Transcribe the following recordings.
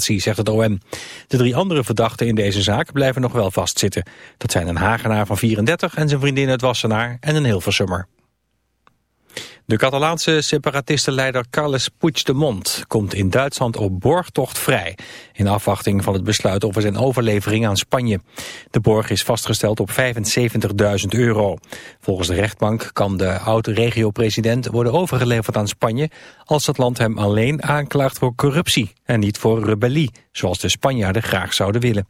zegt het OM. De drie andere verdachten in deze zaak blijven nog wel vastzitten. Dat zijn een Hagenaar van 34 en zijn vriendin uit Wassenaar en een Hilversummer. De Catalaanse separatistenleider Carles Puigdemont komt in Duitsland op borgtocht vrij, in afwachting van het besluit over zijn overlevering aan Spanje. De borg is vastgesteld op 75.000 euro. Volgens de rechtbank kan de oude regio-president worden overgeleverd aan Spanje als het land hem alleen aanklaagt voor corruptie en niet voor rebellie, zoals de Spanjaarden graag zouden willen.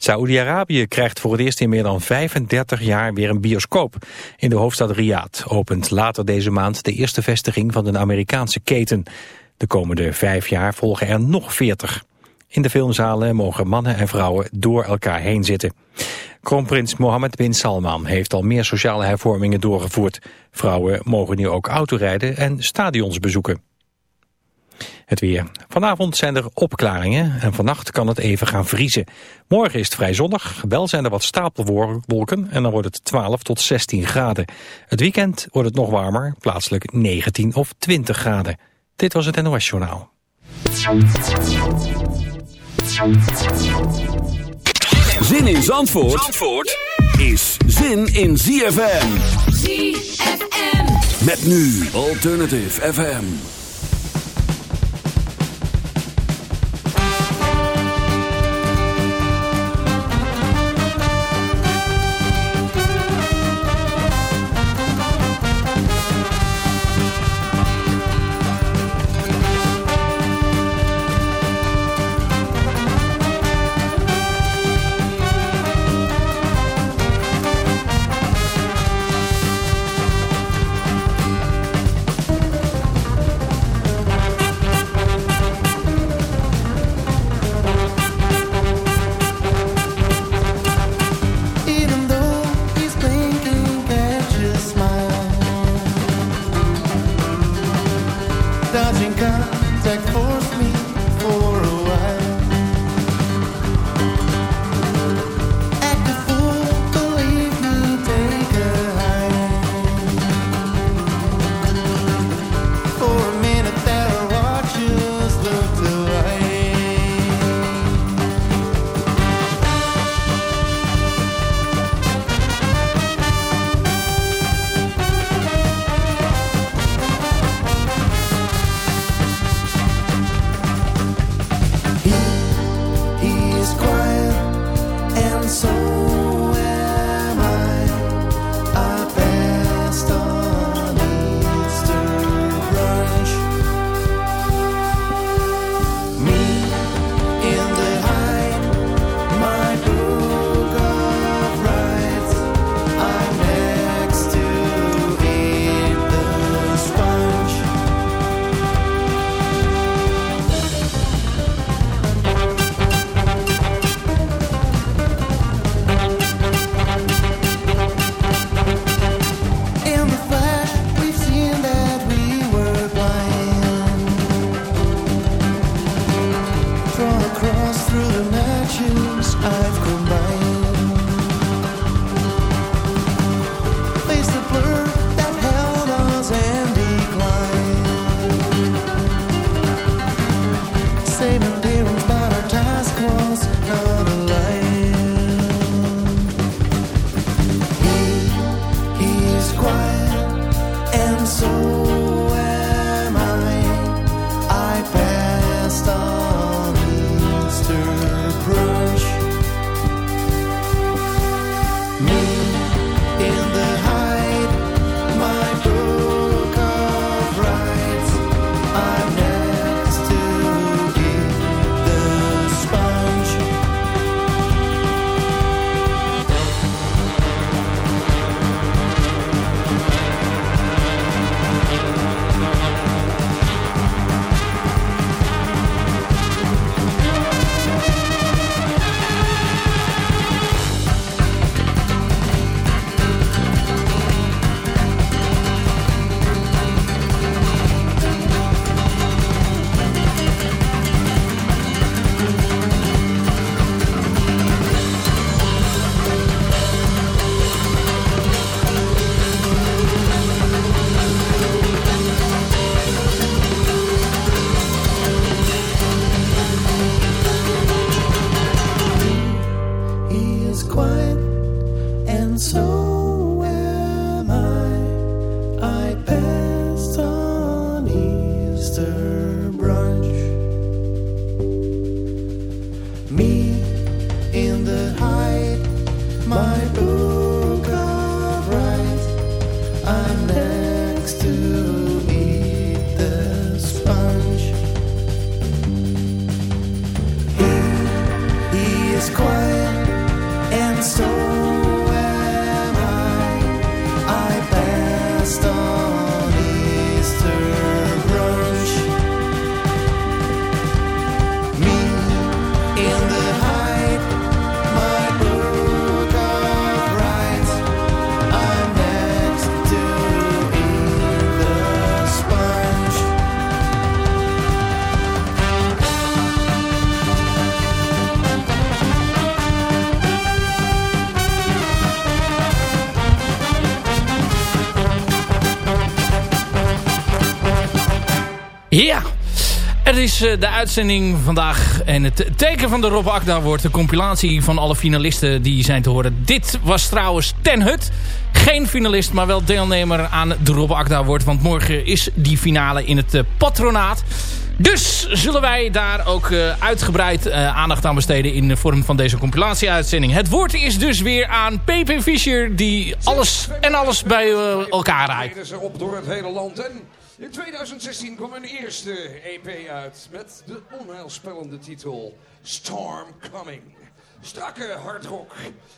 Saoedi-Arabië krijgt voor het eerst in meer dan 35 jaar weer een bioscoop. In de hoofdstad Riyadh opent later deze maand de eerste vestiging van een Amerikaanse keten. De komende vijf jaar volgen er nog 40. In de filmzalen mogen mannen en vrouwen door elkaar heen zitten. Kroonprins Mohammed bin Salman heeft al meer sociale hervormingen doorgevoerd. Vrouwen mogen nu ook autorijden en stadions bezoeken. Het weer. Vanavond zijn er opklaringen en vannacht kan het even gaan vriezen. Morgen is het vrij zonnig, wel zijn er wat stapelwolken en dan wordt het 12 tot 16 graden. Het weekend wordt het nog warmer, plaatselijk 19 of 20 graden. Dit was het NOS Journaal. Zin in Zandvoort, Zandvoort is zin in ZFM. ZFM. Met nu Alternative FM. disappearing. Is eh, de uitzending vandaag. En het teken van de Rob Akda wordt de compilatie van alle finalisten die zijn te horen. Dit was trouwens Ten Hut. Geen finalist, maar wel deelnemer aan de Rob Akda wordt. Want morgen is die finale in het eh, patronaat. Dus zullen wij daar ook uh, uitgebreid aandacht aan besteden in de vorm van deze compilatie-uitzending. Het woord is dus weer aan PP Fischer die alles en alles bij elkaar rijdt. op door het hele land en in 2016 kwam een eerste EP uit met de onheilspellende titel Storm Coming. Strakke hardrock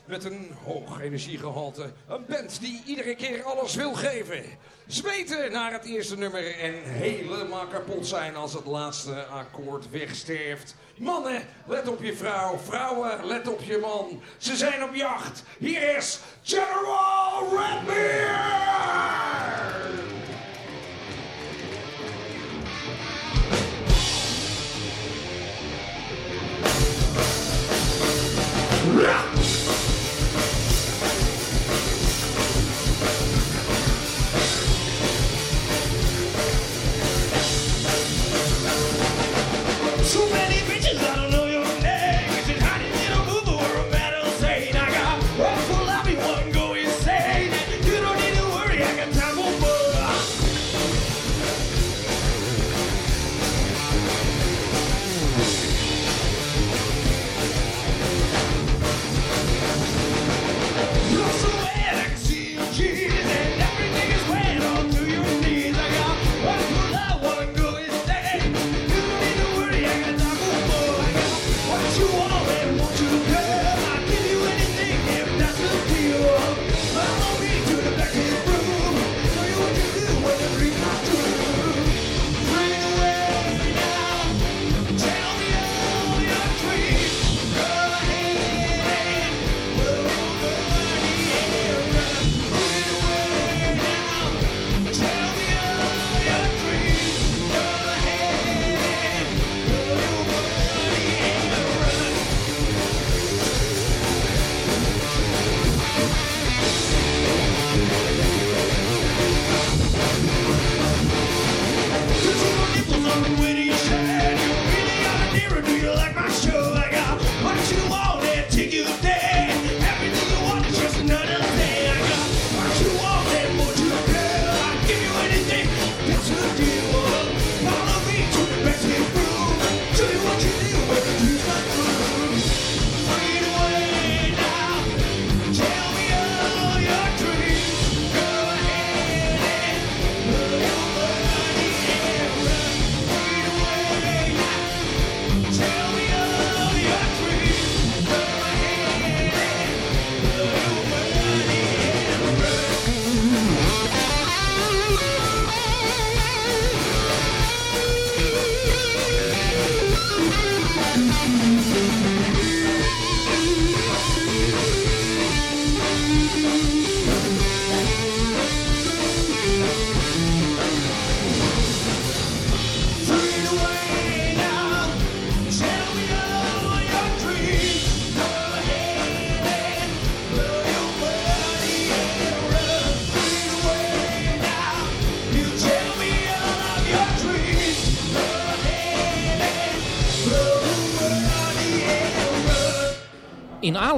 met een hoog energiegehalte. Een band die iedere keer alles wil geven. Zweten naar het eerste nummer en helemaal kapot zijn als het laatste akkoord wegsterft. Mannen, let op je vrouw. Vrouwen, let op je man. Ze zijn op jacht. Hier is General Redbeard! Yeah. in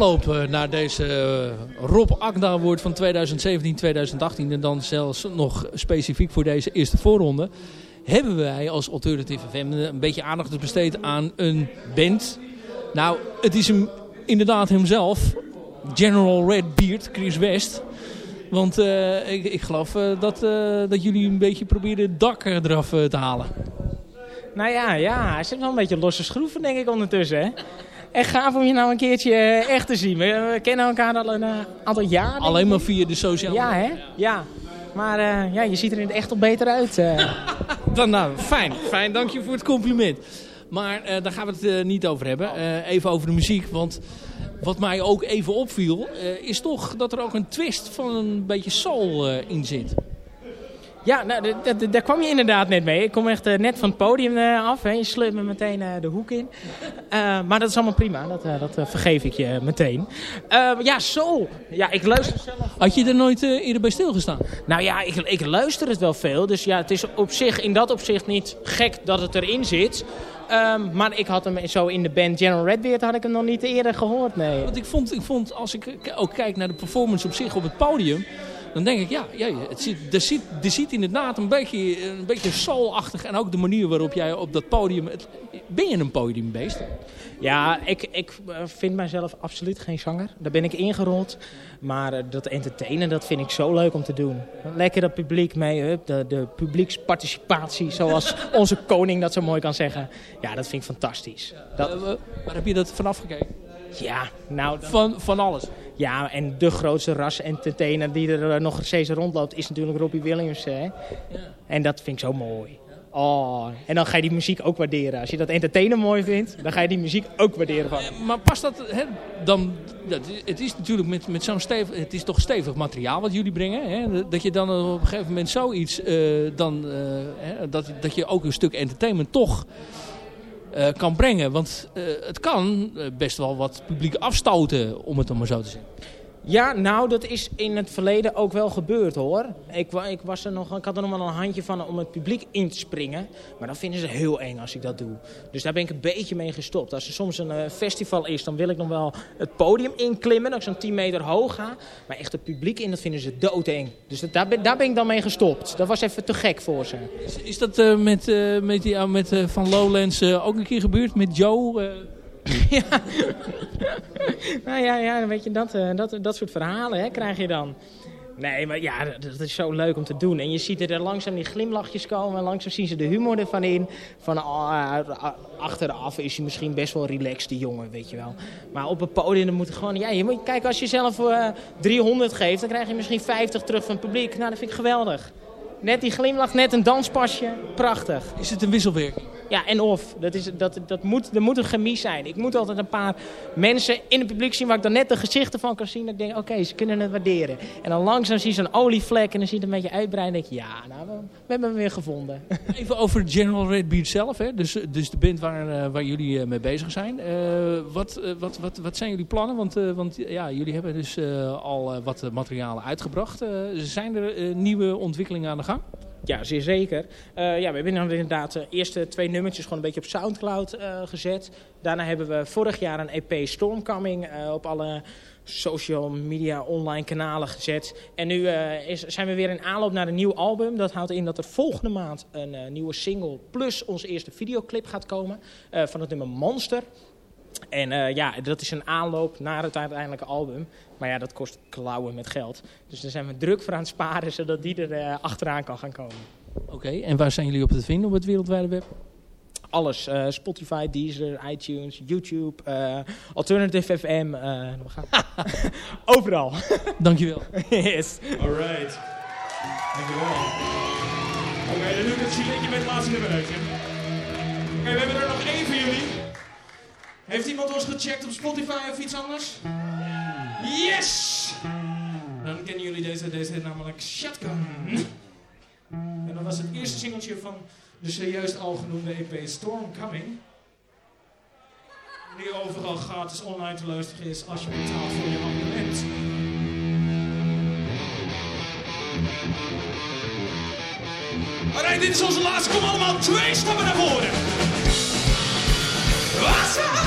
aanloop eh, naar deze eh, Rob Agda Award van 2017-2018 en dan zelfs nog specifiek voor deze eerste voorronde hebben wij als Alternative FM een beetje aandacht besteed aan een band. Nou, het is hem inderdaad hemzelf, General Redbeard, Chris West. Want uh, ik, ik, geloof dat, dat jullie een beetje proberen het dak eraf te halen. Nou ja, ja, hij zit wel een beetje losse schroeven denk ik ondertussen hè. Echt gaaf om je nou een keertje echt te zien. We, we kennen elkaar al een aantal jaar. Alleen maar via de sociale Ja, hè? Ja. Maar ja, je ziet er in het echt al beter uit. Dan, nou, fijn. Fijn, dank je voor het compliment. Maar uh, daar gaan we het niet over hebben. Even over de muziek. Want wat mij ook even opviel... is toch dat er ook een twist van een beetje soul in zit. Ja, nou, daar kwam je inderdaad net mee. Ik kom echt net van het podium af. Hè. Je sleurt me meteen de hoek in. maar dat is allemaal prima. Dat, dat vergeef ik je meteen. ja, soul. Ja, ik luister zelf... Had je er nooit eerder bij stilgestaan? Nou ja, ik, ik luister het wel veel. Dus ja, het is op zich in dat opzicht niet gek dat het erin zit. Um, maar ik had hem zo in de band General Redbeard had ik hem nog niet eerder gehoord, nee. Want ik vond, ik vond als ik ook kijk naar de performance op zich op het podium... dan denk ik, ja, ja het zit, er, zit, er zit inderdaad een beetje, een beetje soulachtig... en ook de manier waarop jij op dat podium... Het, ben je een podiumbeest? Ja, ik, ik vind mijzelf absoluut geen zanger. Daar ben ik ingerold. Maar uh, dat entertainen, dat vind ik zo leuk om te doen. Lekker dat publiek mee, de, de publieksparticipatie, zoals onze koning dat zo mooi kan zeggen. Ja, dat vind ik fantastisch. Dat... Uh, waar heb je dat vanaf gekeken? Ja, nou... Van, van alles? Ja, en de grootste ras-entertainer die er nog steeds rondloopt is natuurlijk Robbie Williams. Hè? Ja. En dat vind ik zo mooi. Oh, en dan ga je die muziek ook waarderen. Als je dat entertainen mooi vindt, dan ga je die muziek ook waarderen. Van. Eh, maar past dat, hè, dan, het is natuurlijk met, met zo'n stevig, het is toch stevig materiaal wat jullie brengen. Hè? Dat je dan op een gegeven moment zoiets, uh, dan, uh, hè, dat, dat je ook een stuk entertainment toch uh, kan brengen. Want het kan best wel wat publiek afstoten, om het dan maar zo te zeggen. Ja, nou, dat is in het verleden ook wel gebeurd, hoor. Ik, ik, was er nog, ik had er nog wel een handje van om het publiek in te springen. Maar dan vinden ze heel eng als ik dat doe. Dus daar ben ik een beetje mee gestopt. Als er soms een uh, festival is, dan wil ik nog wel het podium inklimmen. Dat ik zo'n 10 meter hoog ga. Maar echt het publiek in, dat vinden ze doodeng. Dus dat, daar, ben, daar ben ik dan mee gestopt. Dat was even te gek voor ze. Is, dat uh, met, uh, met, die, met Van Lowlands ook een keer gebeurd? Met Joe? ja. nou ja, ja weet je, dat, uh, dat, dat soort verhalen hè, krijg je dan. Nee, maar ja, dat is zo leuk om te doen. En je ziet er langzaam die glimlachjes komen. En langzaam zien ze de humor ervan in. Van uh, achteraf is hij misschien best wel relaxed, die jongen, weet je wel. Maar op het podium dan moet je gewoon... Ja, je moet, kijk, als je zelf uh, 300 geeft, dan krijg je misschien 50 terug van het publiek. Nou, dat vind ik geweldig. Net die glimlach, net een danspasje. Prachtig. Is het een wisselwerking? Ja, en of. Dat is, dat, dat moet, er moet een chemie zijn. Ik moet altijd een paar mensen in het publiek zien... waar ik dan net de gezichten van kan zien. Dat ik denk, oké, ze kunnen het waarderen. En dan langzaam zie je zo'n olievlek en dan zie je het een beetje uitbreiden. En denk je, ja, nou, we, hebben hem weer gevonden. Even over General Red Beard zelf. Hè? Dus, dus de band waar, uh, waar jullie uh, mee bezig zijn. Uh, wat, wat, wat, wat zijn jullie plannen? Want, want ja, jullie hebben dus al wat materialen uitgebracht. zijn er nieuwe ontwikkelingen aan de gang? Ja, zeer zeker. Uh, ja, we hebben inderdaad de eerste twee nummertjes gewoon een beetje op Soundcloud gezet. Daarna hebben we vorig jaar een EP Stormcoming op alle social media online kanalen gezet. En nu is, zijn we weer in aanloop naar een nieuw album. Dat houdt in dat er volgende maand een nieuwe single plus onze eerste videoclip gaat komen van het nummer Monster. En ja, dat is een aanloop naar het uiteindelijke album. Maar ja, dat kost klauwen met geld. Dus daar zijn we druk voor aan het sparen, zodat die er uh, achteraan kan gaan komen. Oké, okay, en waar zijn jullie op te vinden op het wereldwijde web? Alles. Uh, Spotify, Deezer, iTunes, YouTube, Alternative FM. we gaan overal. Dankjewel. yes. Alright. Dankjewel. Oké, okay, dan doe ik het met het laatste nummer uit. Oké, okay, we hebben er nog één voor jullie. Heeft iemand ons gecheckt op Spotify of iets anders? Yes! Dan kennen jullie deze, deze namelijk Shotgun. En dat was het eerste singeltje van de zojuist al genoemde EP Storm Coming. Die overal gratis online te luisteren is als je betaalt voor je abonnement. Alright, dit is onze laatste. Kom allemaal twee stappen naar voren. Wassa!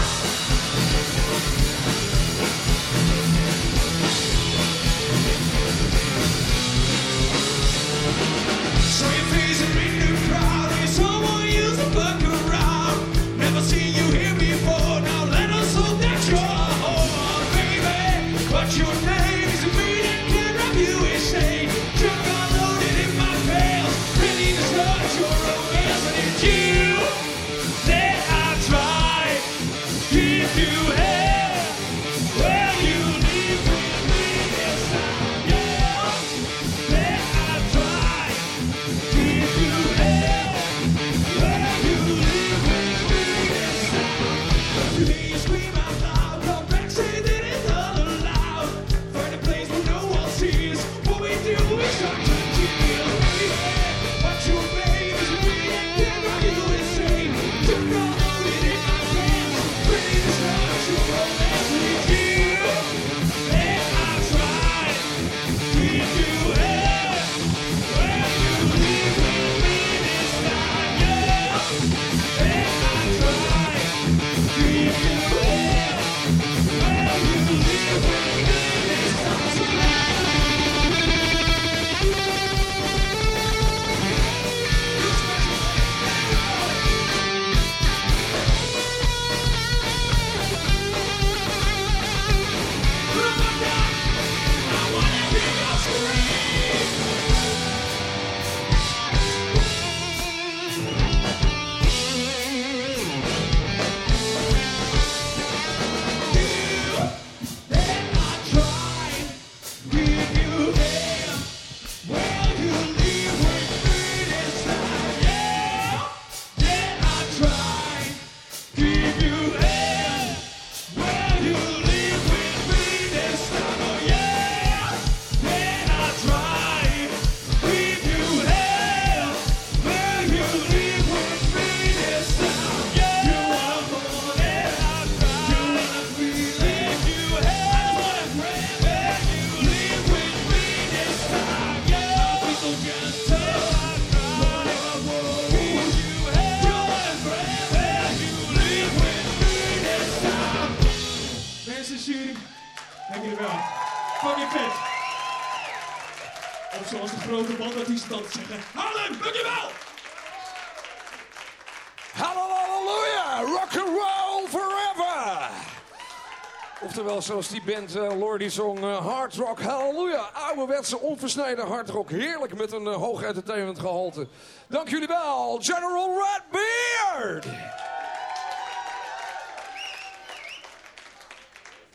Zoals die band uh, Lordy zong, uh, Hard Rock Hallelujah. Ouderwetse, onversneden hard rock. Heerlijk met een uh, hoog entertainment gehalte. Dank jullie wel, General Redbeard!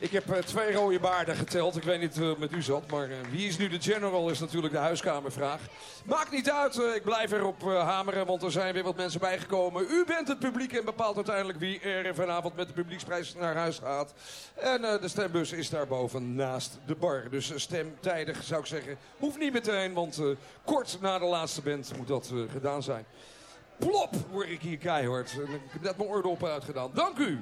Ik heb uh, twee rode baarden geteld. Ik weet niet hoe uh, met u zat. Maar uh, wie is nu de general is natuurlijk de huiskamervraag. Maakt niet uit. ik blijf erop hameren. Want er zijn weer wat mensen bijgekomen. U bent het publiek en bepaalt uiteindelijk wie er vanavond met de publieksprijs naar huis gaat. En de stembus is daarboven naast de bar. Dus stem tijdig zou ik zeggen. Hoeft niet meteen. Want kort na de laatste band moet dat gedaan zijn. Plop word ik hier keihard. Ik heb net mijn oordop uitgedaan. Dank u.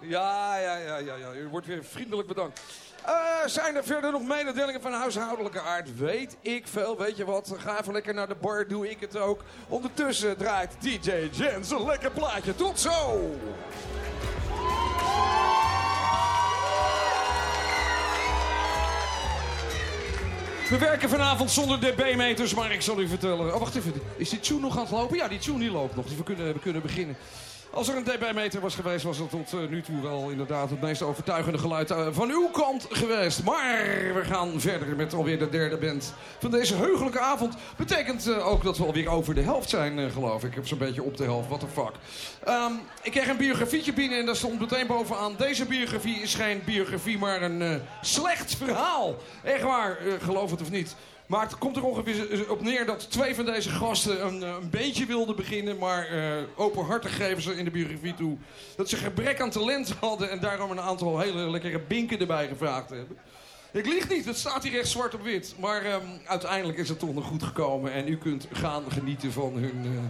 Ja, ja, ja, ja, ja. U wordt weer vriendelijk bedankt. Uh, zijn er verder nog mededelingen van huishoudelijke aard? Weet ik veel. Weet je wat? Ga even lekker naar de bar, doe ik het ook. Ondertussen draait DJ Jens een lekker plaatje. Tot zo! We werken vanavond zonder dB-meters, maar ik zal u vertellen. Oh, wacht even. Is die tune nog aan het lopen? Ja, die tune die loopt nog. We kunnen, we kunnen beginnen. Als er een dB-meter was geweest, was het tot uh, nu toe wel inderdaad het meest overtuigende geluid uh, van uw kant geweest. Maar we gaan verder met alweer de derde band van deze heugelijke avond. Betekent uh, ook dat we alweer over de helft zijn, geloof ik. Ik heb zo'n beetje op de helft, what the fuck. Um, ik kreeg een biografietje binnen en daar stond meteen bovenaan... deze biografie is geen biografie, maar een slecht verhaal. Echt waar, geloof het of niet. Maar het komt er ongeveer op neer dat twee van deze gasten een, een beetje wilden beginnen. Maar uh, openhartig geven ze in de biografie toe dat ze gebrek aan talent hadden. En daarom een aantal hele lekkere binken erbij gevraagd hebben. Ik lieg niet, het staat hier echt zwart op wit. Maar um, uiteindelijk is het toch nog goed gekomen. En u kunt gaan genieten van hun, uh,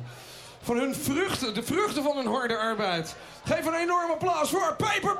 van hun vruchten. De vruchten van hun harde arbeid. Geef een enorm applaus voor Paper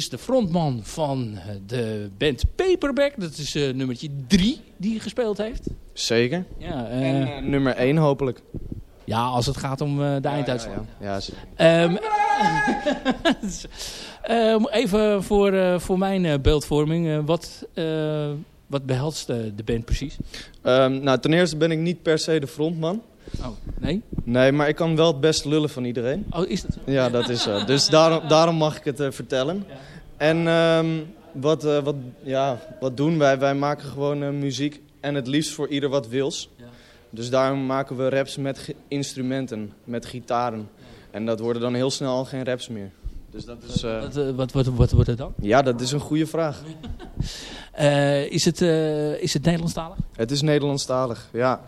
is de frontman van eh, de band Paperback. Dat is uh, nummertje 3 die hij gespeeld heeft. Zeker. Ja, en uh, nummer 1 hopelijk. Ja, als het gaat om de ja, einduitslag. Ja, ja. Um, um, even voor, voor mijn beeldvorming. wat, wat behelst de band precies? Um, nou, ten eerste ben ik niet per se de frontman. Oh, nee? Nee, maar ik kan wel het best lullen van iedereen. Oh, is dat zo? Ja, dat is zo. Dus daarom, daarom mag ik het uh, vertellen. Ja. En um, wat, uh, wat, ja, wat doen wij? Wij maken gewoon uh, muziek en het liefst voor ieder wat wils. Ja. Dus daarom maken we raps met instrumenten, met gitaren. En dat worden dan heel snel geen raps meer. Dus dat is, wat, wat, wat, wat wordt het dan? Ja, dat is een goede vraag. Uh, is, het, uh, is het Nederlandstalig? Het is Nederlandstalig, ja.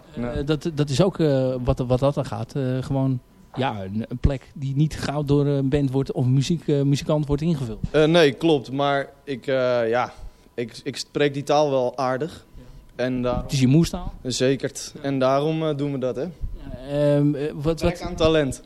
Dat, dat is ook wat, wat dat dan gaat. gewoon ja, een, een, plek die niet gauw door een band wordt of muziek, muzikant wordt ingevuld. nee, klopt. Maar ik, ja, ik, ik spreek die taal wel aardig. Ja. En daarom... Het is je moestaal? Zeker. En daarom doen we dat, hè. Um, wat, wat... aan talent.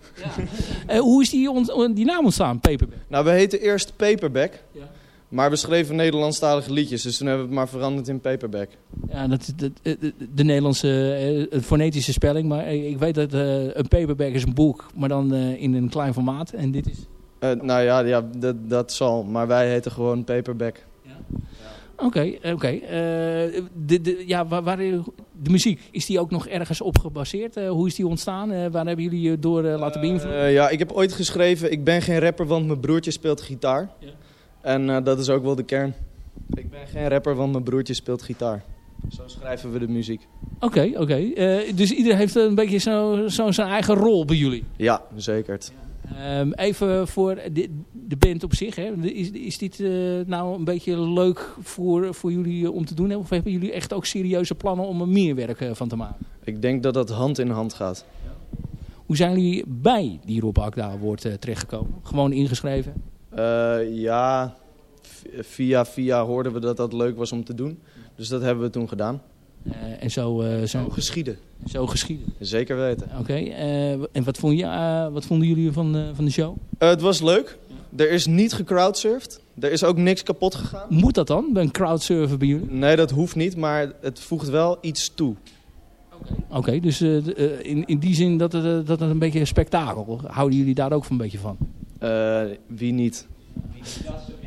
Ja. hoe is die, on, die naam ontstaan, Paperback? Nou, we heten eerst Paperback. Ja. Maar we schreven Nederlandstalige liedjes, dus toen hebben we het maar veranderd in paperback. Ja, dat, de, de, de Nederlandse fonetische spelling. Maar ik weet dat uh, een paperback is een boek, maar dan uh, in een klein formaat. En dit is... nou ja, ja dat, dat zal. Maar wij heten gewoon paperback. Oké, oké. Okay. de, de, ja, waar, waar, de muziek, is die ook nog ergens op gebaseerd? hoe is die ontstaan? waar hebben jullie je door laten beïnvloeden? ja, ik heb ooit geschreven, ik ben geen rapper, want mijn broertje speelt gitaar. Ja. En dat is ook wel de kern. Ik ben geen rapper, want mijn broertje speelt gitaar. Zo schrijven we de muziek. Oké, oké. Okay. Dus iedereen heeft een beetje zo, zo zijn eigen rol bij jullie? Ja, zeker. Um, even voor de, de, band op zich. Hè. Is, is dit uh, nou een beetje leuk voor, voor jullie om te doen? Hè? Of hebben jullie echt ook serieuze plannen om er meer werk van te maken? Ik denk dat dat hand in hand gaat. Hoe zijn jullie bij die Rob Akda wordt terechtgekomen? Gewoon ingeschreven? Ja, via via hoorden we dat dat leuk was om te doen. Dus dat hebben we toen gedaan. Uh, en zo, uh, zo, zo geschieden. Zo geschieden. Zeker weten. Oké, okay. en wat, vond je, wat vonden jullie van, van de show? het was leuk. Er is niet gecrowdsurfd. Er is ook niks kapot gegaan. Moet dat dan, bij een crowdsurfen bij jullie? Nee, dat hoeft niet, maar het voegt wel iets toe. Oké, okay, dus in, in die zin dat het, dat het een beetje een spektakel. Houden jullie daar ook van een beetje van? Uh, wie niet?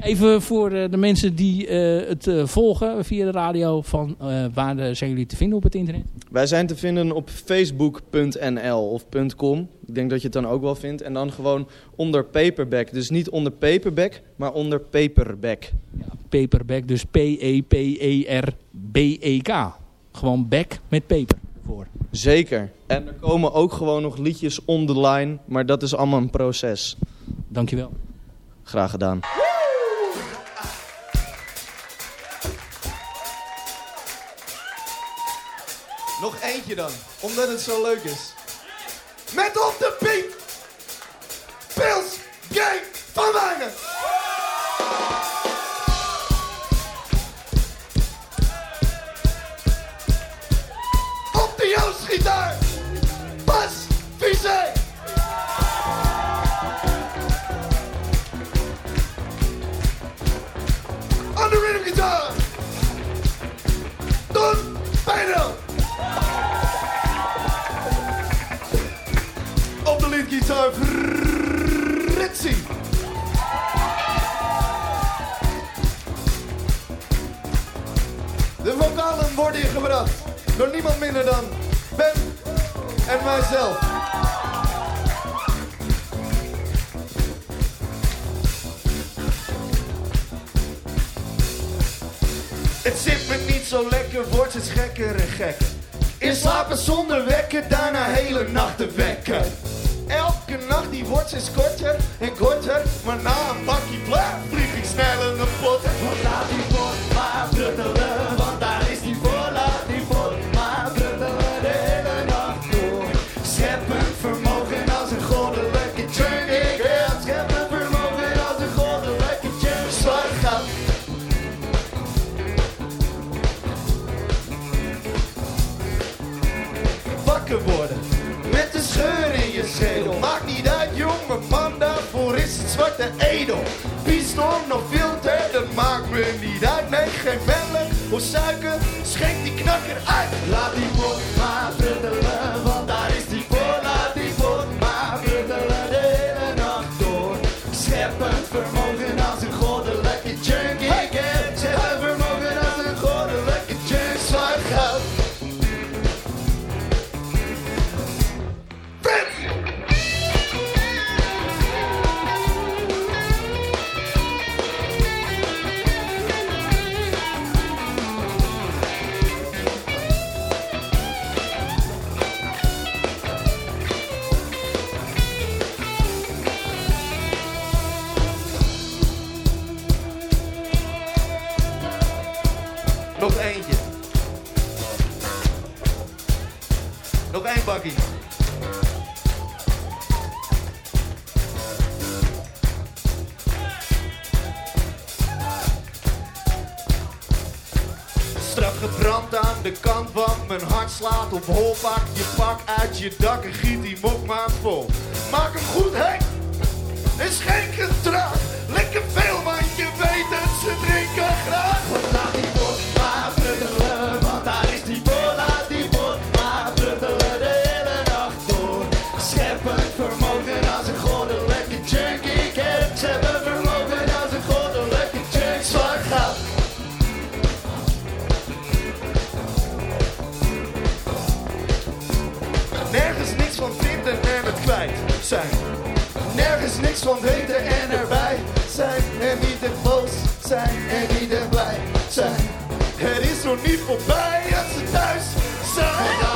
Even voor de mensen die uh, het uh, volgen via de radio. Van, waar zijn jullie te vinden op het internet? Wij zijn te vinden op facebook.nl of .com. Ik denk dat je het dan ook wel vindt. En dan gewoon onder paperback. Dus niet onder paperback, maar onder paperback. Ja, paperback, dus P-E-P-E-R-B-E-K. Gewoon back met paper voor. Zeker. En er komen ook gewoon nog liedjes on the line. Maar dat is allemaal een proces. Dankjewel. Graag gedaan. Nog eentje dan, omdat het zo leuk is. Met op de beat. Pils Gang van Wijnen. Op de Joost gitaar. Bas Vizé. Rhythm guitar. Op de lead guitar. De vocalen worden hier gebracht door niemand minder dan Ben en mijzelf. Gekker en gekker. In slapen zonder wekker, daarna hele nachten wekken. Elke nacht die wordt steeds korter en korter. Maar na een bakje blijf vlieg ik sneller naar pot. Want laat die pot maar bruttelen, te edel. Piston nog filter, dat maakt me niet uit. Nee, geen melk of suiker, schenk die knakker uit. Laat die pot maar fruttelen, want Nog bakkie. Strak gebrand aan de kant, want mijn hart slaat op hol. Pak je pak uit je dak en giet die mok maar vol. Maak hem goed hek en schenk een draag. Lekker veel, want je weet dat ze drinken graag. Van weten en erbij zijn. En niet te boos zijn en niet te blij zijn. Het is nog niet voorbij als ze thuis zijn.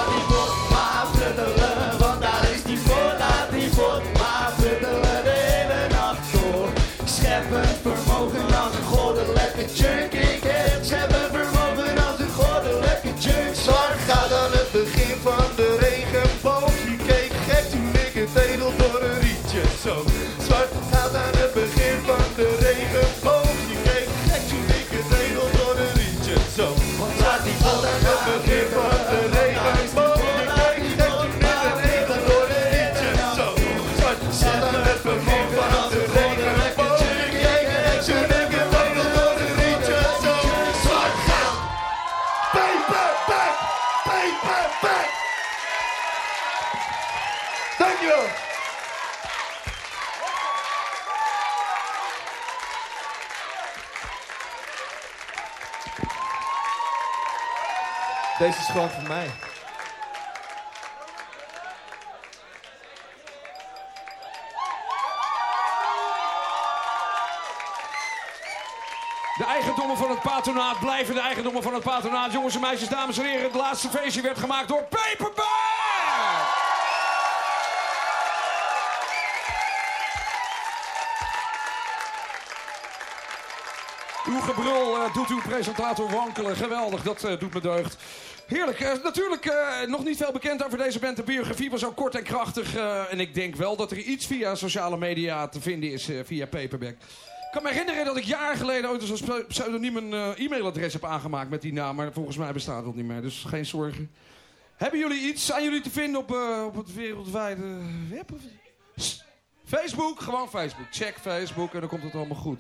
Deze is gewoon voor mij. De eigendommen van het patronaat blijven de eigendommen van het patronaat. Jongens en meisjes, dames en heren, het laatste feestje werd gemaakt door Paperback! Gebrul eh, doet uw presentator wankelen. Geweldig, dat eh, doet me deugd. Heerlijk. Eh, natuurlijk nog niet veel bekend over deze band. De biografie was ook kort en krachtig. en ik denk wel dat er iets via sociale media te vinden is via Paperback. Ik kan me herinneren dat ik jaren geleden ooit als pseu- pseudoniem een e-mailadres heb aangemaakt met die naam. Maar volgens mij bestaat dat niet meer, dus geen zorgen. Hebben jullie iets aan jullie te vinden op, op het wereldwijde web? Facebook, gewoon Facebook. Check Facebook en dan komt het allemaal goed.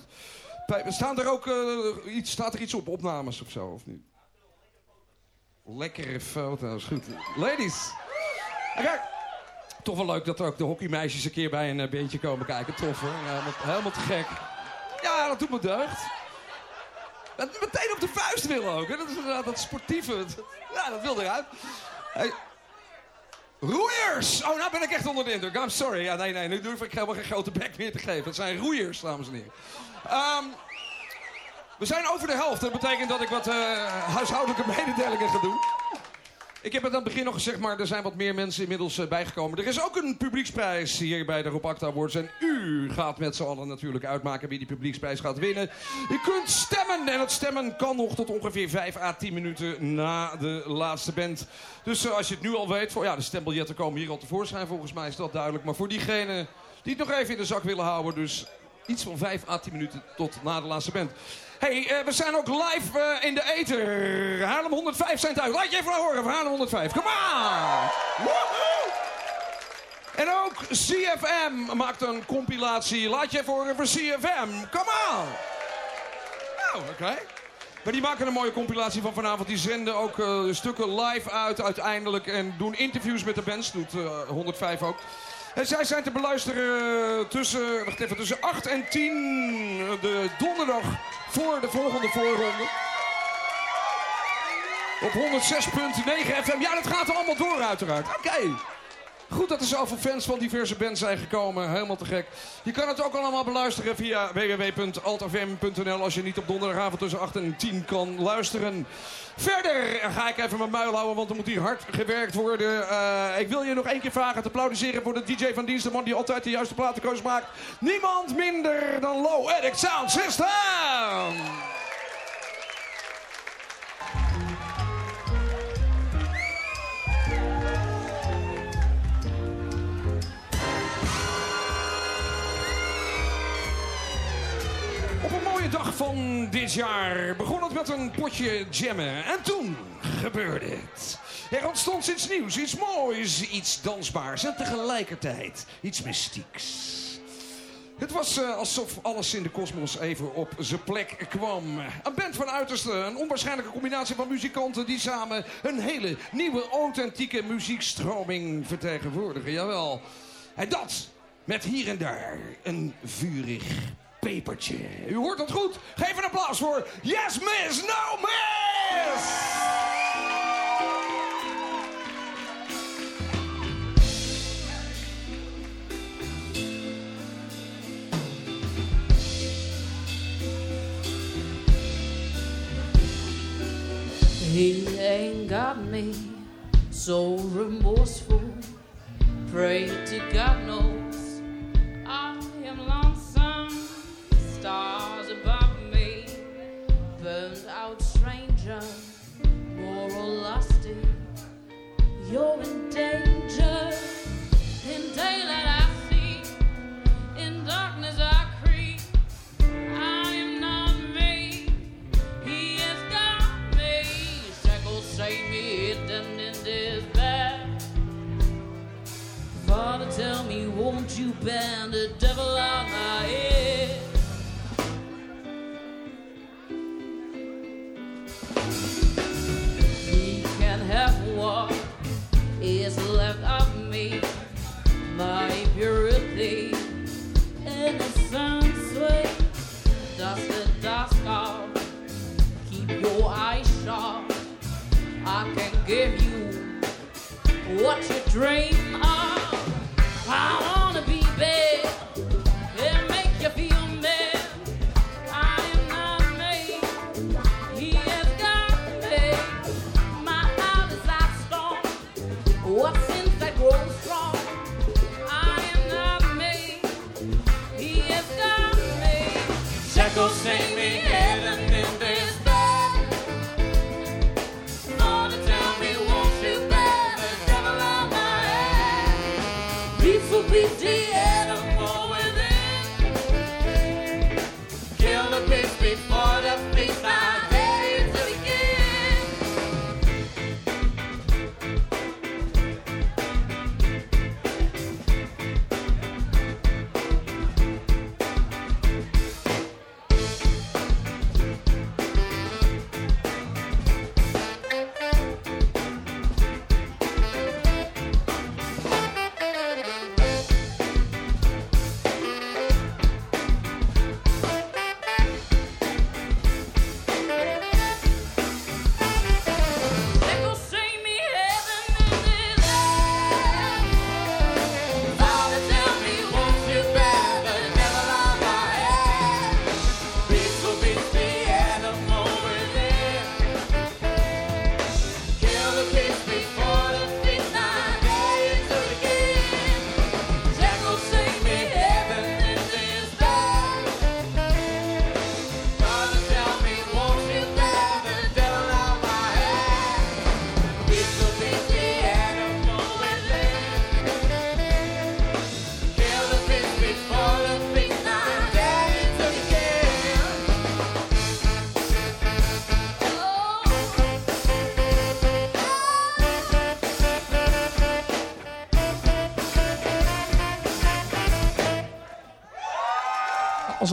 Staan er ook eh, iets, staat er iets op, opnames of zo, of niet? Lekkere foto's, goed. Ladies. Kijk, toch wel leuk dat er ook de hockeymeisjes een keer bij een eh, beentje komen kijken. Tof hoor, helemaal, te gek. Ja, dat doet me deugd. Meteen op de vuist willen ook. Hè? Dat is dat sportieve. Ja, dat wil eruit. Hey. Roeiers! Oh, nou ben ik echt onder de indruk. I'm sorry. Ja, nee, nee, nu durf ik helemaal geen grote bek meer te geven. Het zijn roeiers, dames en heren. Ehm, we zijn over de helft. Dat betekent dat ik wat eh, huishoudelijke mededelingen ga doen. Ik heb het aan het begin nog gezegd, maar er zijn wat meer mensen inmiddels eh, bijgekomen. Er is ook een publieksprijs hier bij de Rob Acta Awards. En u gaat met z'n allen natuurlijk uitmaken wie die publieksprijs gaat winnen. Je kunt stemmen en het stemmen kan nog tot ongeveer 5 à 10 minuten na de laatste band. Dus eh, als je het nu al weet, voor, ja, de stembiljetten komen hier al tevoorschijn. Volgens mij is dat duidelijk. Maar voor diegenen die het nog even in de zak willen houden, dus iets van 5 à 10 minuten tot na de laatste band. Hey, eh, we zijn ook live eh, in de ether. Haarlem 105 zijn thuis. Laat je even horen van Haarlem 105. Kom aan! Woehoe! En ook CFM maakt een compilatie. Laat je even horen voor CFM. Come on! Nou, oké. Maar die maken een mooie compilatie van vanavond. Die zenden ook uh, stukken live uit uiteindelijk. En doen interviews met de bands. Doet uh, 105 ook. En zij zijn te beluisteren tussen, wacht even, tussen 8 en 10 de donderdag voor de volgende voorronde. Op 106.9 FM. Ja, dat gaat allemaal door uiteraard. Oké. Goed dat er zoveel fans van diverse bands zijn gekomen. Helemaal te gek. Je kan het ook allemaal beluisteren via www.altfm.nl als je niet op donderdagavond tussen 8 en 10 kan luisteren. Verder ga ik even mijn muil houden, want er moet hier hard gewerkt worden. Uh, ik wil je nog één keer vragen te applaudisseren voor de DJ van dienst. De man die altijd de juiste platenkeus maakt. Niemand minder dan Low Addict Sound System. Dag van dit jaar begon het met een potje jammen. En toen gebeurde het. Er ontstond iets nieuws, iets moois, iets dansbaars en tegelijkertijd iets mystieks. Het was uh, alsof alles in de kosmos even op zijn plek kwam. Een band van uiterste, een onwaarschijnlijke combinatie van muzikanten... die samen een hele nieuwe, authentieke muziekstroming vertegenwoordigen. Jawel. En dat met hier en daar een vurig pepertje. U hoort dat goed? Geef een applaus voor Yes Miss No Miss! He ain't got me so remorseful. Pray to God knows moral lusty. You're in danger. In daylight I see, in darkness I creep. I am not me. He has got me. Save me this. Father, tell me, won't you bend give you what you dream of. I wanna be bad and make you feel mad. I am not made. He has got me. My heart is like stone. What's inside grows strong. I am not made. He has got me. Shackles save me D.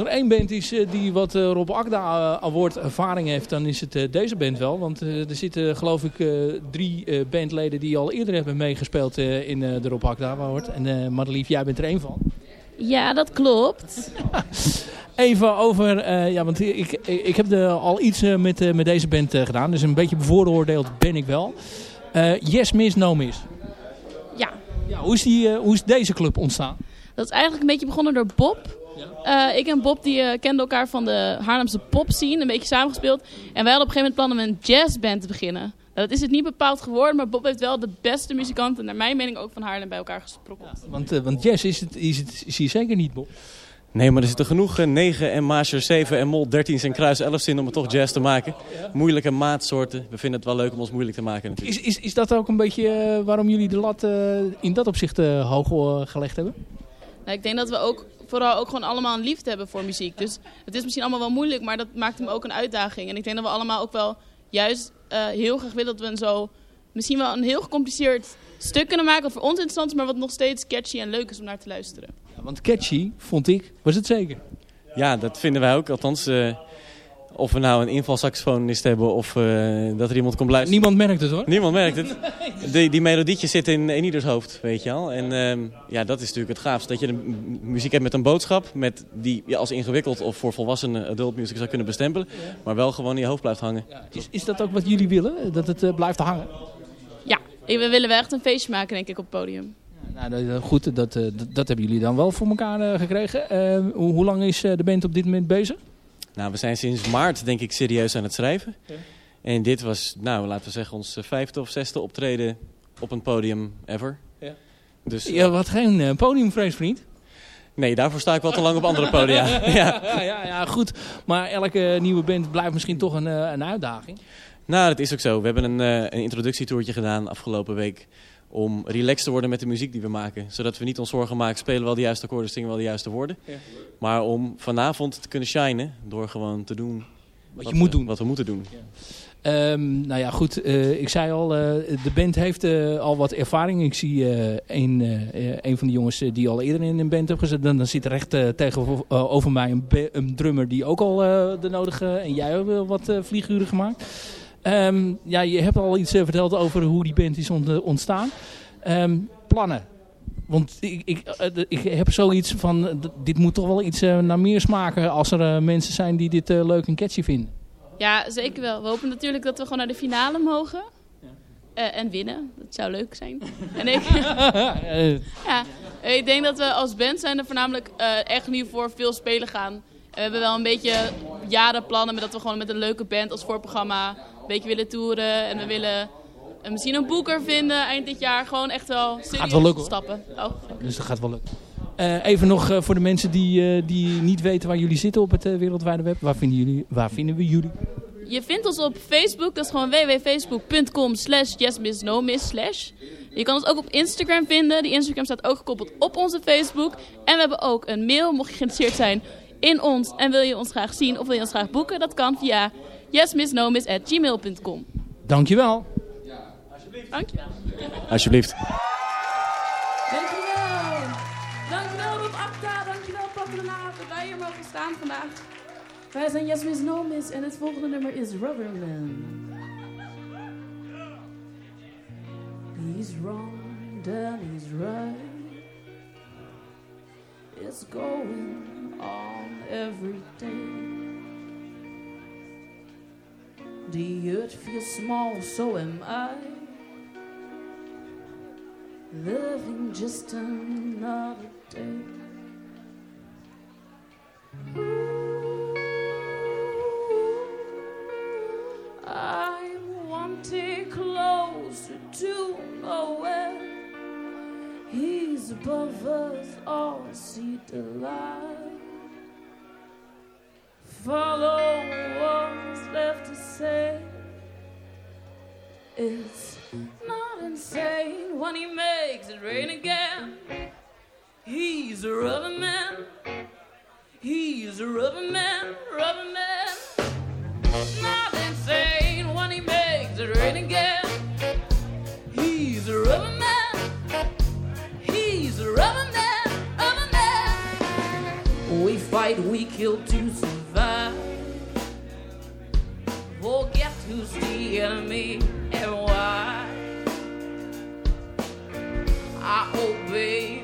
er één band is eh, die wat eh, Rob Akda eh, Award ervaring heeft, dan is het deze band wel. Want er zitten geloof ik drie bandleden die al eerder hebben meegespeeld in de Rob Akda Award. En Madelief, jij bent er één van. Ja, dat klopt. Even over, ja, want ik, ik, ik heb al iets met, met deze band gedaan. Dus een beetje bevooroordeeld ben ik wel. Yes, Miss, No Miss. Ja. Ja, hoe, is die, hoe is deze club ontstaan? Dat is eigenlijk een beetje begonnen door Bob. Eh, ik en Bob die, eh, kenden elkaar van de Haarlemse pop scene, een beetje samengespeeld. En wij hadden op een gegeven moment plan om een jazzband te beginnen. Nou, dat is het niet bepaald geworden, maar Bob heeft wel de beste muzikanten, naar mijn mening ook van Haarlem, bij elkaar gesprokkeld. Want, eh, want jazz is, het, is, het, is hier zeker niet, Bob. Nee, maar er zitten genoeg eh, 9 en Maasje 7 en Mol 13 en Kruis 11 in om het toch jazz te maken. Moeilijke maatsoorten. We vinden het wel leuk om ons moeilijk te maken natuurlijk. Is, is, is dat ook een beetje waarom jullie de lat eh, in dat opzicht eh, hoog gelegd hebben? Nou, ik denk dat we ook vooral ook gewoon allemaal een liefde hebben voor muziek. Dus het is misschien allemaal wel moeilijk, maar dat maakt hem ook een uitdaging. En ik denk dat we allemaal ook wel juist eh, heel graag willen dat we een zo misschien wel een heel gecompliceerd stuk kunnen maken. Wat voor ons interessant is, maar wat nog steeds catchy en leuk is om naar te luisteren. Ja, want catchy, vond ik, was het zeker. Ja, dat vinden wij ook. Althans, eh, of we nou een invalsaxofonist hebben of eh, dat er iemand komt luisteren. Niemand merkt het hoor. Niemand merkt het. Die, die melodietjes zitten in, in ieders hoofd, weet je al. En ehm, ja, dat is natuurlijk het gaafste. Dat je een muziek hebt met een boodschap, met die je als ingewikkeld of voor volwassenen adult music zou kunnen bestempelen. Maar wel gewoon in je hoofd blijft hangen. Is, is dat ook wat jullie willen? Dat het eh, blijft hangen? Ja, we willen wel echt een feestje maken, denk ik, op het podium. Nou, dat- dat- goed, dat, eh, dat, dat hebben jullie dan wel voor elkaar eh, gekregen. Eh, hoe, hoe lang is eh, de band op dit moment bezig? Nou, we zijn sinds maart denk ik serieus aan het schrijven. En dit was, nou, laten we zeggen, ons eh, vijfde of zesde optreden op een podium ever. Ja. Dus, Ja, wat geen eh, podiumvrees, vriend. Nee, daarvoor sta ik wel te lang op andere podia. ja. ja, ja, ja, goed. Maar elke nieuwe band blijft misschien toch een, eh, een uitdaging. Nou, dat is ook zo. We hebben een, eh, een introductietoertje gedaan afgelopen week. Om relaxed te worden met de muziek die we maken. Zodat we niet ons zorgen maken, spelen wel de juiste akkoorden, zingen wel de juiste woorden. Ja. Maar om vanavond te kunnen shinen door gewoon te doen Wat je moet we- doen. Wat we moeten doen. Ehm, nou ja, goed. eh, ik zei al, eh, de band heeft eh, al wat ervaring. Ik zie een, een van de jongens die al eerder in een band heeft gezet. Dan, dan zit er recht tegenover over mij een, een drummer die ook al de nodige... En jij hebt wel wat vlieguren gemaakt. Ehm, ja, je hebt al iets eh, verteld over hoe die band is eh, ontstaan. Ehm, plannen. Want ik, ik, eh, ik heb zoiets van, dit moet toch wel iets naar meer smaken als er mensen zijn die dit leuk en catchy vinden. Ja, zeker wel. We hopen natuurlijk dat we gewoon naar de finale mogen. En winnen. Dat zou leuk zijn. en ik, ja, ik denk dat we als band zijn er voornamelijk echt nu voor veel spelen gaan. We hebben wel een beetje jarenplannen met dat we gewoon met een leuke band als voorprogramma beetje willen toeren. En we willen eh, misschien een boeker vinden eind dit jaar. Gewoon echt wel serieus wel lukken, hoor. stappen. Oh. Dus dat gaat wel lukken. Eh, even nog eh, voor de mensen die, die niet weten waar jullie zitten op het wereldwijde web. Waar vinden, jullie, waar vinden we jullie? Je vindt ons op Facebook, dat is gewoon www.facebook.com slash slash. Je kan ons ook op Instagram vinden. Die Instagram staat ook gekoppeld op onze Facebook. En we hebben ook een mail, mocht je geïnteresseerd zijn in ons en wil je ons graag zien of wil je ons graag boeken. Dat kan via yesmissnomiss.gmail.com Dankjewel. Dankjewel. Alsjeblieft. Dankjewel. Dankjewel Rob Akta, dankjewel Patronaat dat wij hier mogen staan vandaag. Wij zijn Yes Miss No Miss en het volgende nummer is Rubberman. He's wrong, then he's right. It's going on every day. The earth feels small, so am I. Living just another day. I'm wanting closer to nowhere. He's above us all, see the light. Rain again. He's a rubber man. He's a rubber man, rubber man. Not insane when he makes it rain again. He's a rubber man. He's a rubber man, rubber man. We fight, we kill to survive. Forget who's the enemy I obey,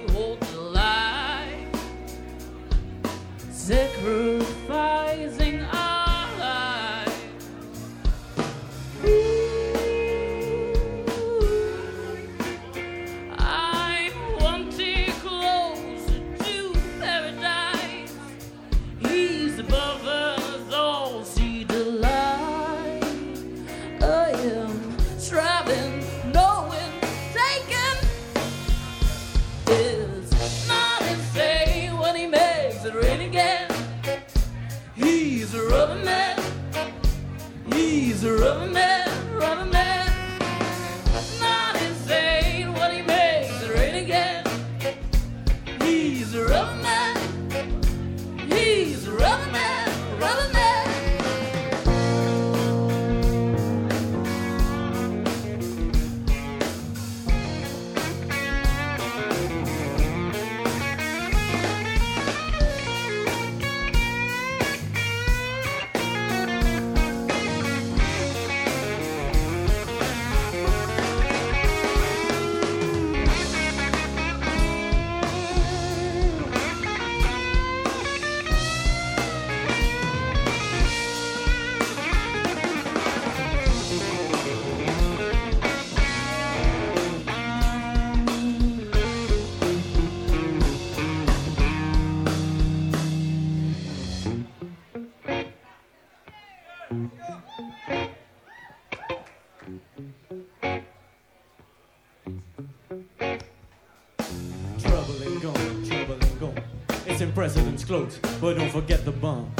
clothes, but don't forget the bomb.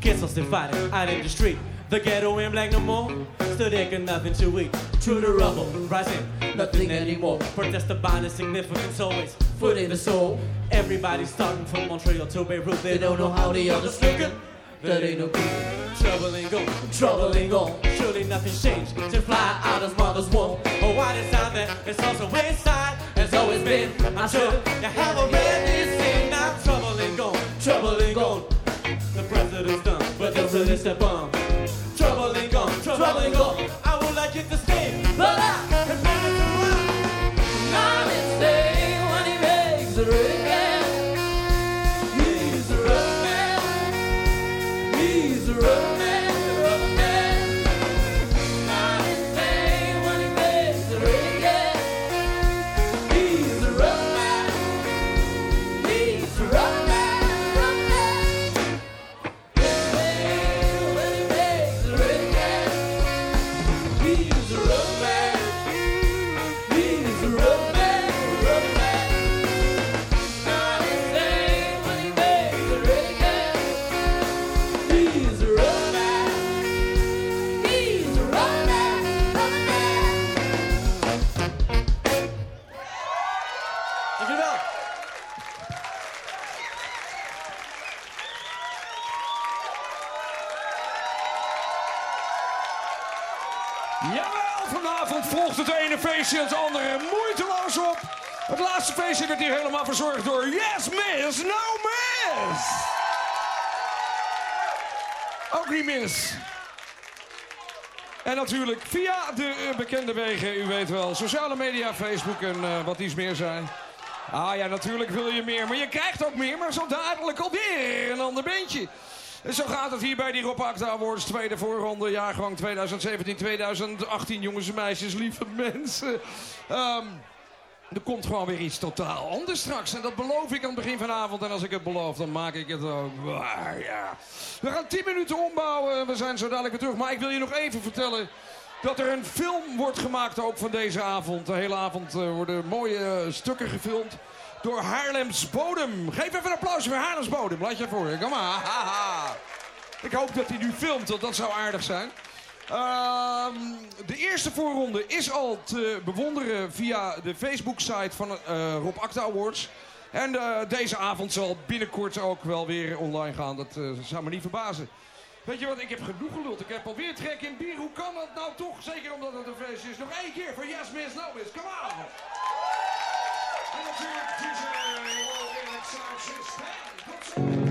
Kids are still fighting out in the street. The ghetto ain't black no more. Still they got nothing to eat. Through the rubble, rising, nothing anymore. Protest the bond significance always. Foot in the soul. Everybody's starting from Montreal to Beirut. They don't know how the others figure. That ain't no good. Trouble ain't gone, trouble ain't gone. Surely nothing changed. To fly out as mother's womb. Oh, what is out there? It's also inside. It's always been. I'm sure you have already seen. Now trouble ain't gone, trouble ain't gone. The president's done, but the president's the bomb. Trouble ain't gone, trouble ain't gone. En natuurlijk via de eh, bekende wegen, u weet wel, sociale media, Facebook en eh, wat iets meer zijn. Ah ja, natuurlijk wil je meer, maar je krijgt ook meer, maar zo dadelijk alweer een ander beentje. En zo gaat het hier bij die Rob Acta Awards, tweede voorronde, jaargang 2017-2018. Jongens en meisjes, lieve mensen. Ehm, er komt gewoon weer iets totaal anders straks. En dat beloof ik aan het begin vanavond. En als ik het beloof, dan maak ik het ook. Ja. We gaan 10 minuten ombouwen. We zijn zo dadelijk weer terug. Maar ik wil je nog even vertellen dat er een film wordt gemaakt ook van deze avond. De hele avond eh, worden mooie eh, stukken gefilmd door Haarlems Bodem. Geef even een applaus voor Haarlems Bodem. Laat je voor. Kom maar. Ik hoop dat hij nu filmt, want dat zou aardig zijn. Ehm, de eerste voorronde is al te bewonderen via de Facebook-site van eh, Rob Acta Awards. En eh, deze avond zal binnenkort ook wel weer online gaan. Dat eh, zou me niet verbazen. Weet je wat, ik heb genoeg geluld. Ik heb alweer trek in bier. Hoe kan dat nou toch? Zeker omdat het een feestje is. Nog één keer voor Yes Miss No Miss. Come on! System.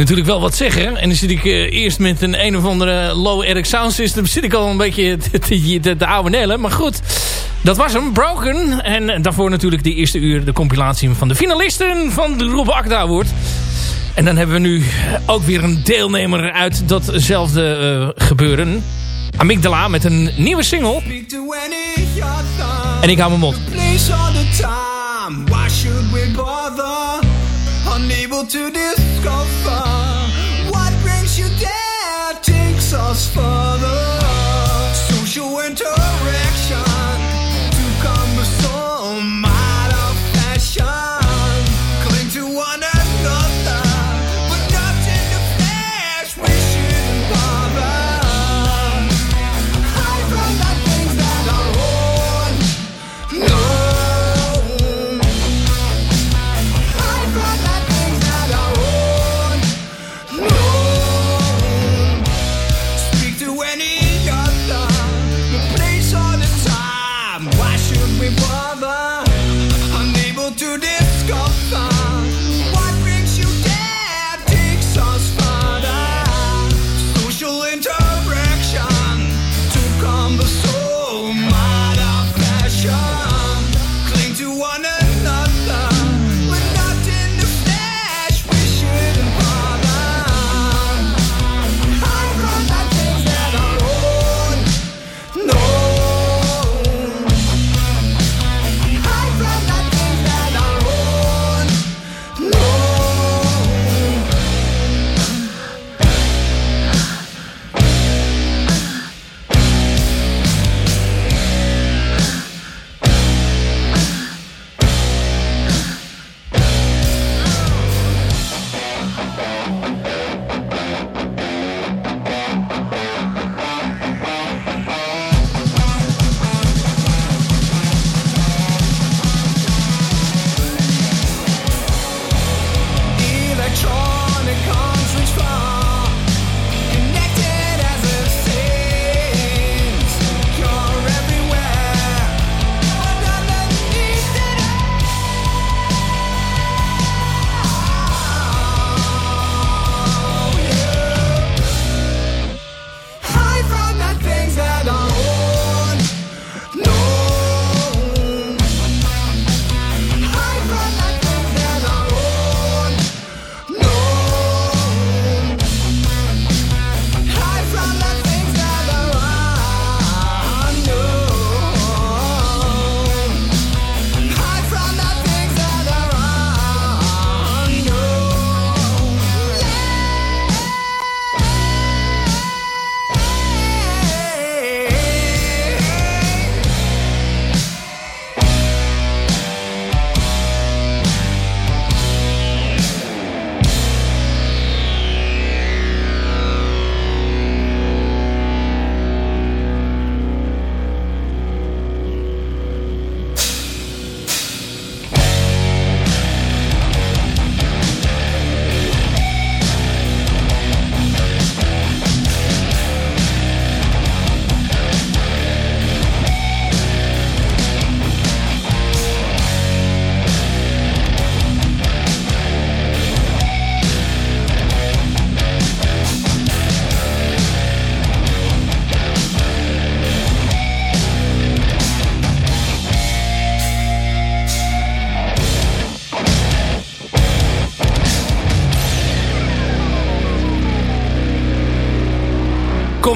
Natuurlijk wel wat zeggen. En dan zit ik uh, eerst met een een of andere low Eric Sound System... zit ik al een beetje te, te, oude. Maar goed, dat was hem. Broken. En daarvoor natuurlijk de eerste uur de compilatie van de finalisten van de Rob Akda Award. En dan hebben we nu ook weer een deelnemer uit datzelfde uh, gebeuren. Amygdala met een nieuwe single. En ik hou mijn mond. Unable to house for the social winter rain.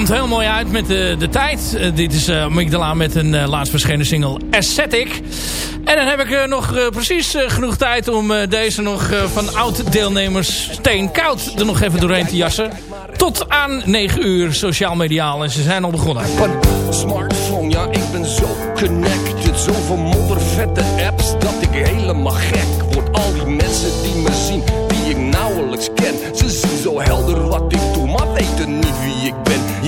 Komt heel mooi uit met de, de tijd. Eh, dit is uh, Amygdala met een eh, laatst verschenen single Aesthetic. En dan heb ik eh, nog eh, precies eh, genoeg tijd om eh, deze nog eh, van oud-deelnemers Steen Koud er nog even doorheen te jassen. Tot aan 9 uur sociaal mediaal en ze zijn al begonnen. Smartphone, ja ik ben zo connected Zoveel moddervette apps dat ik helemaal gek word Al die mensen die me zien, die ik nauwelijks ken Ze zien zo helder wat ik doe, maar weten niet wie ik ben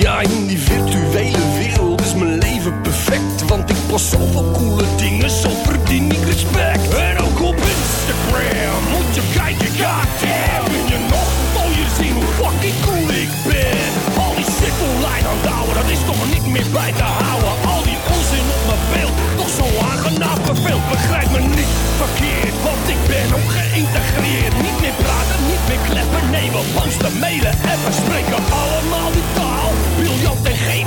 ja, in die virtuele wereld is mijn leven perfect. Want ik pas zoveel coole dingen, zo verdien ik respect. En ook op Instagram moet je kijken, goddamn. Wil je nog mooier zien hoe fucking cool ik ben? Al die shit online aan het houden, dat is toch niet meer bij te houden. Al die onzin op mijn beeld, toch zo aangenaam verveeld. Begrijp me niet verkeerd, want ik ben ook geïntegreerd. Niet meer praten, niet meer kleppen, nee, we posten, mailen, we spreken allemaal die taal. Land en geen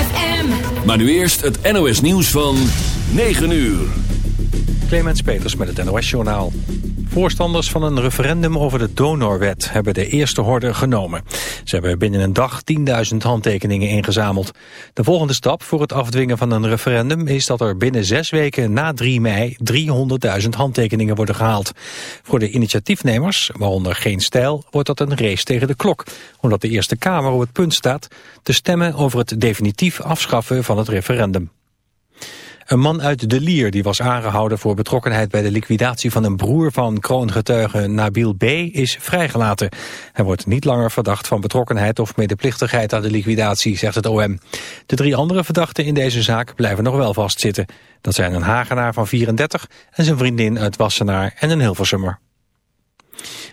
Maar nu eerst het NOS nieuws van 9 uur. Clemens Peters met het NOS-journaal. Voorstanders van een referendum over de donorwet hebben de eerste horde genomen. Ze hebben binnen een dag 10.000 handtekeningen ingezameld. De volgende stap voor het afdwingen van een referendum is dat er binnen zes weken na 3 mei 300.000 handtekeningen worden gehaald. Voor de initiatiefnemers, waaronder Geen Stijl, wordt dat een race tegen de klok. Omdat de Eerste Kamer op het punt staat te stemmen over het definitief afschaffen van het referendum. Een man uit De Lier die was aangehouden voor betrokkenheid bij de liquidatie van een broer van kroongetuige Nabil B. is vrijgelaten. Hij wordt niet langer verdacht van betrokkenheid of medeplichtigheid aan de liquidatie, zegt het OM. De drie andere verdachten in deze zaak blijven nog wel vastzitten. Dat zijn een Hagenaar van 34 en zijn vriendin uit Wassenaar en een Hilversummer.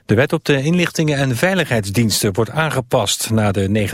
De wet op de inlichtingen en veiligheidsdiensten wordt aangepast na de